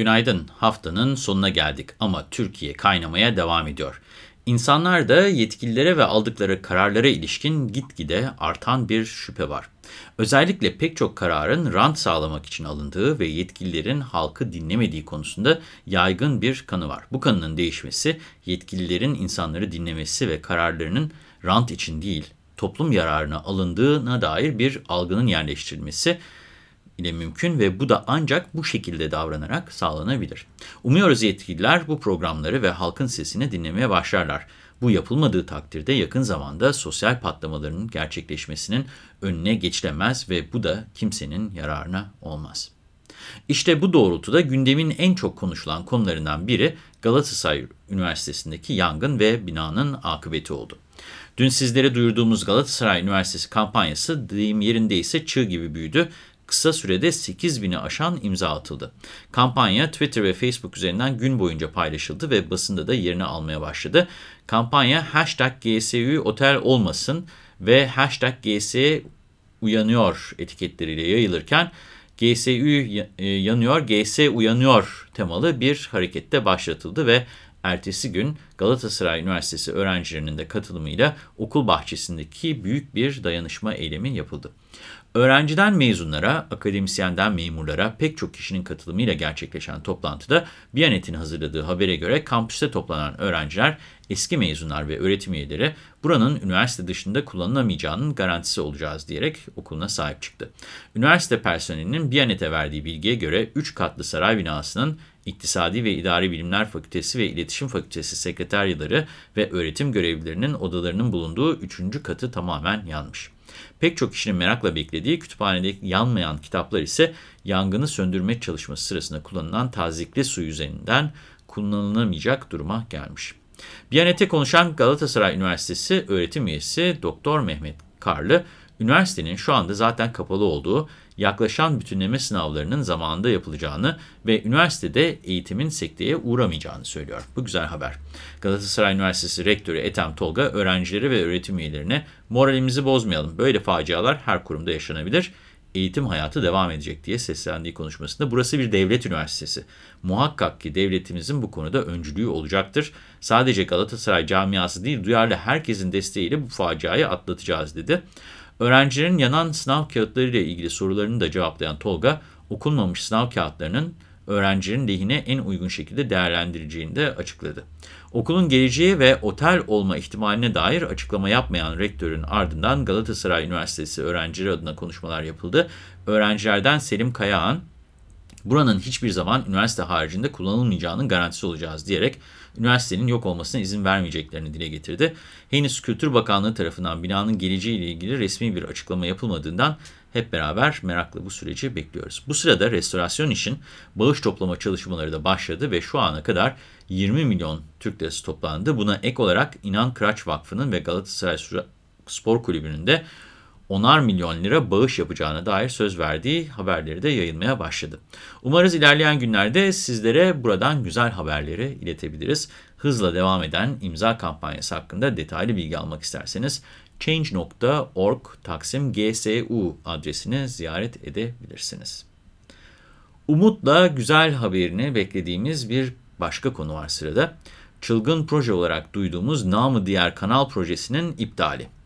Günaydın. Haftanın sonuna geldik ama Türkiye kaynamaya devam ediyor. İnsanlarda yetkililere ve aldıkları kararlara ilişkin gitgide artan bir şüphe var. Özellikle pek çok kararın rant sağlamak için alındığı ve yetkililerin halkı dinlemediği konusunda yaygın bir kanı var. Bu kanının değişmesi, yetkililerin insanları dinlemesi ve kararlarının rant için değil, toplum yararına alındığına dair bir algının yerleştirilmesi ile mümkün ve bu da ancak bu şekilde davranarak sağlanabilir. Umuyoruz yetkililer bu programları ve halkın sesini dinlemeye başlarlar. Bu yapılmadığı takdirde yakın zamanda sosyal patlamaların gerçekleşmesinin önüne geçilemez ve bu da kimsenin yararına olmaz. İşte bu doğrultuda gündemin en çok konuşulan konularından biri Galatasaray Üniversitesi'ndeki yangın ve binanın akıbeti oldu. Dün sizlere duyurduğumuz Galatasaray Üniversitesi kampanyası deyim yerindeyse çığ gibi büyüdü kısa sürede 8 bini aşan imza atıldı. Kampanya Twitter ve Facebook üzerinden gün boyunca paylaşıldı ve basında da yerini almaya başladı. Kampanya hashtag GSU otel olmasın ve hashtag GS uyanıyor etiketleriyle yayılırken GSU e, yanıyor, GS uyanıyor temalı bir harekette başlatıldı ve ertesi gün Galatasaray Üniversitesi öğrencilerinin de katılımıyla okul bahçesindeki büyük bir dayanışma eylemi yapıldı. Öğrenciden mezunlara, akademisyenden memurlara pek çok kişinin katılımıyla gerçekleşen toplantıda Biyanet'in hazırladığı habere göre kampüste toplanan öğrenciler, eski mezunlar ve öğretim üyeleri buranın üniversite dışında kullanılamayacağının garantisi olacağız diyerek okuluna sahip çıktı. Üniversite personelinin Biyanet'e verdiği bilgiye göre 3 katlı saray binasının İktisadi ve İdari Bilimler Fakültesi ve İletişim Fakültesi sekreteryaları ve öğretim görevlilerinin odalarının bulunduğu 3. katı tamamen yanmış. Pek çok kişinin merakla beklediği kütüphanede yanmayan kitaplar ise yangını söndürme çalışması sırasında kullanılan tazikli su üzerinden kullanılamayacak duruma gelmiş. Biyanet'e konuşan Galatasaray Üniversitesi öğretim üyesi Doktor Mehmet Karlı, üniversitenin şu anda zaten kapalı olduğu, yaklaşan bütünleme sınavlarının zamanında yapılacağını ve üniversitede eğitimin sekteye uğramayacağını söylüyor. Bu güzel haber. Galatasaray Üniversitesi Rektörü Ethem Tolga, öğrencileri ve öğretim üyelerine moralimizi bozmayalım, böyle facialar her kurumda yaşanabilir, eğitim hayatı devam edecek diye seslendiği konuşmasında burası bir devlet üniversitesi. Muhakkak ki devletimizin bu konuda öncülüğü olacaktır. Sadece Galatasaray camiası değil duyarlı herkesin desteğiyle bu faciayı atlatacağız dedi. Öğrencilerin yanan sınav kağıtları ile ilgili sorularını da cevaplayan Tolga, okunmamış sınav kağıtlarının öğrencilerin lehine en uygun şekilde değerlendirileceğini de açıkladı. Okulun geleceği ve otel olma ihtimaline dair açıklama yapmayan rektörün ardından Galatasaray Üniversitesi öğrencileri adına konuşmalar yapıldı. Öğrencilerden Selim Kayağan, buranın hiçbir zaman üniversite haricinde kullanılmayacağının garantisi olacağız diyerek üniversitenin yok olmasına izin vermeyeceklerini dile getirdi. Henüz Kültür Bakanlığı tarafından binanın geleceğiyle ilgili resmi bir açıklama yapılmadığından hep beraber merakla bu süreci bekliyoruz. Bu sırada restorasyon için bağış toplama çalışmaları da başladı ve şu ana kadar 20 milyon Türk lirası toplandı. Buna ek olarak İnan Kıraç Vakfı'nın ve Galatasaray Spor Kulübü'nün de onar milyon lira bağış yapacağına dair söz verdiği haberleri de yayılmaya başladı. Umarız ilerleyen günlerde sizlere buradan güzel haberleri iletebiliriz. Hızla devam eden imza kampanyası hakkında detaylı bilgi almak isterseniz change.org taksim gsu adresini ziyaret edebilirsiniz. Umutla güzel haberini beklediğimiz bir başka konu var sırada. Çılgın proje olarak duyduğumuz namı diğer kanal projesinin iptali.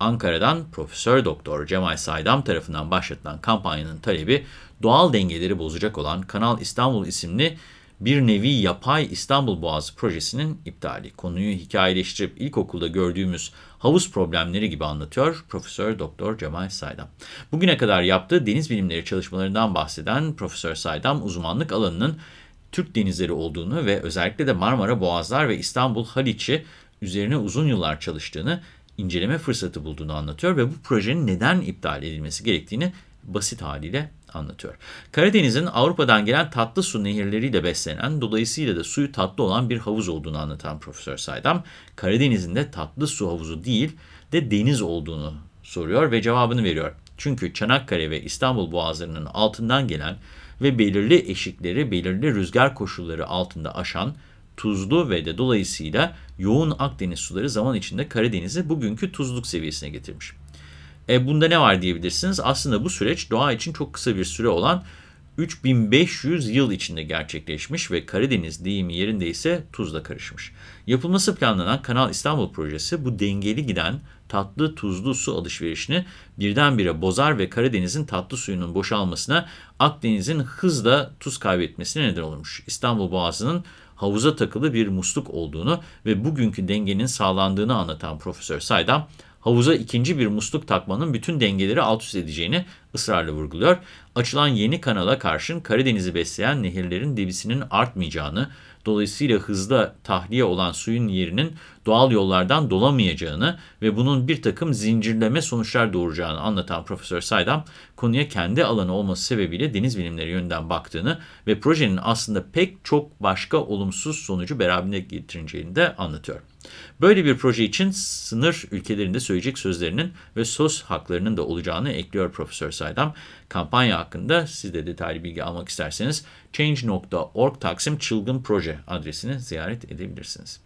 Ankara'dan Profesör Doktor Cemal Saydam tarafından başlatılan kampanyanın talebi doğal dengeleri bozacak olan Kanal İstanbul isimli bir nevi yapay İstanbul Boğazı projesinin iptali. Konuyu hikayeleştirip ilkokulda gördüğümüz havuz problemleri gibi anlatıyor Profesör Doktor Cemal Saydam. Bugüne kadar yaptığı deniz bilimleri çalışmalarından bahseden Profesör Saydam uzmanlık alanının Türk denizleri olduğunu ve özellikle de Marmara Boğazlar ve İstanbul Haliç'i üzerine uzun yıllar çalıştığını inceleme fırsatı bulduğunu anlatıyor ve bu projenin neden iptal edilmesi gerektiğini basit haliyle anlatıyor. Karadeniz'in Avrupa'dan gelen tatlı su nehirleriyle beslenen, dolayısıyla da suyu tatlı olan bir havuz olduğunu anlatan Profesör Saydam, Karadeniz'in de tatlı su havuzu değil de deniz olduğunu soruyor ve cevabını veriyor. Çünkü Çanakkale ve İstanbul boğazlarının altından gelen ve belirli eşikleri, belirli rüzgar koşulları altında aşan tuzlu ve de dolayısıyla yoğun Akdeniz suları zaman içinde Karadeniz'i bugünkü tuzluk seviyesine getirmiş. E bunda ne var diyebilirsiniz? Aslında bu süreç doğa için çok kısa bir süre olan 3500 yıl içinde gerçekleşmiş ve Karadeniz deyimi yerinde ise tuzla karışmış. Yapılması planlanan Kanal İstanbul projesi bu dengeli giden tatlı tuzlu su alışverişini birdenbire bozar ve Karadeniz'in tatlı suyunun boşalmasına Akdeniz'in hızla tuz kaybetmesine neden olmuş. İstanbul Boğazı'nın havuza takılı bir musluk olduğunu ve bugünkü dengenin sağlandığını anlatan Profesör Saydam, havuza ikinci bir musluk takmanın bütün dengeleri alt üst edeceğini ısrarla vurguluyor. Açılan yeni kanala karşın Karadeniz'i besleyen nehirlerin debisinin artmayacağını, dolayısıyla hızla tahliye olan suyun yerinin doğal yollardan dolamayacağını ve bunun bir takım zincirleme sonuçlar doğuracağını anlatan Profesör Saydam, konuya kendi alanı olması sebebiyle deniz bilimleri yönünden baktığını ve projenin aslında pek çok başka olumsuz sonucu beraberinde getireceğini de anlatıyor. Böyle bir proje için sınır ülkelerinde söyleyecek sözlerinin ve söz haklarının da olacağını ekliyor Profesör Saydam. Kampanya hakkında siz de detaylı bilgi almak isterseniz change.org Taksim Çılgın Proje adresini ziyaret edebilirsiniz.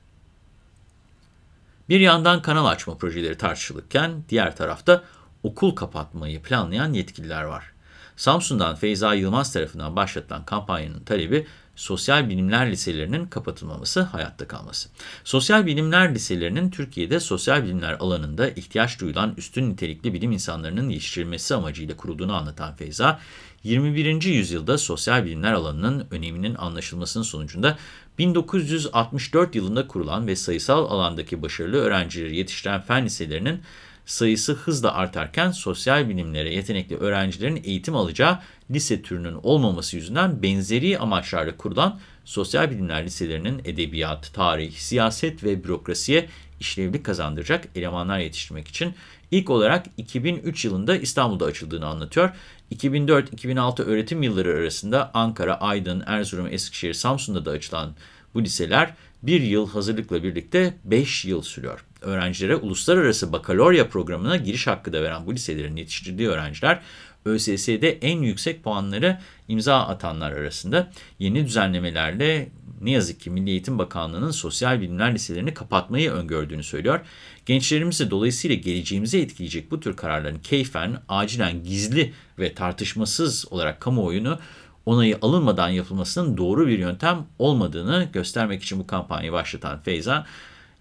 Bir yandan kanal açma projeleri tartışılırken diğer tarafta okul kapatmayı planlayan yetkililer var. Samsun'dan Feyza Yılmaz tarafından başlatılan kampanyanın talebi sosyal bilimler liselerinin kapatılmaması, hayatta kalması. Sosyal bilimler liselerinin Türkiye'de sosyal bilimler alanında ihtiyaç duyulan üstün nitelikli bilim insanlarının yetiştirilmesi amacıyla kurulduğunu anlatan Feyza, 21. yüzyılda sosyal bilimler alanının öneminin anlaşılmasının sonucunda 1964 yılında kurulan ve sayısal alandaki başarılı öğrencileri yetiştiren fen liselerinin sayısı hızla artarken sosyal bilimlere yetenekli öğrencilerin eğitim alacağı lise türünün olmaması yüzünden benzeri amaçlarla kurulan sosyal bilimler liselerinin edebiyat, tarih, siyaset ve bürokrasiye işlevlik kazandıracak elemanlar yetiştirmek için ilk olarak 2003 yılında İstanbul'da açıldığını anlatıyor. 2004-2006 öğretim yılları arasında Ankara, Aydın, Erzurum, Eskişehir, Samsun'da da açılan bu liseler bir yıl hazırlıkla birlikte 5 yıl sürüyor. Öğrencilere uluslararası bakalorya programına giriş hakkı da veren bu liselerin yetiştirdiği öğrenciler ÖSS'de en yüksek puanları imza atanlar arasında yeni düzenlemelerle ne yazık ki Milli Eğitim Bakanlığı'nın sosyal bilimler liselerini kapatmayı öngördüğünü söylüyor. Gençlerimizi dolayısıyla geleceğimizi etkileyecek bu tür kararların keyfen, acilen gizli ve tartışmasız olarak kamuoyunu onayı alınmadan yapılmasının doğru bir yöntem olmadığını göstermek için bu kampanyayı başlatan Feyza,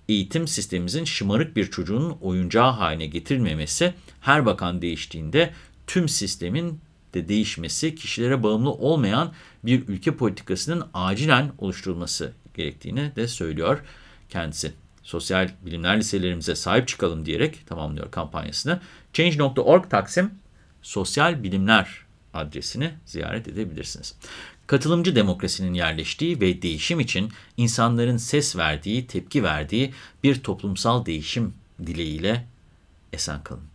eğitim sistemimizin şımarık bir çocuğun oyuncağı haline getirilmemesi, her bakan değiştiğinde tüm sistemin de değişmesi, kişilere bağımlı olmayan bir ülke politikasının acilen oluşturulması gerektiğini de söylüyor kendisi. Sosyal bilimler liselerimize sahip çıkalım diyerek tamamlıyor kampanyasını. Change.org Taksim Sosyal Bilimler adresini ziyaret edebilirsiniz. Katılımcı demokrasinin yerleştiği ve değişim için insanların ses verdiği, tepki verdiği bir toplumsal değişim dileğiyle esen kalın.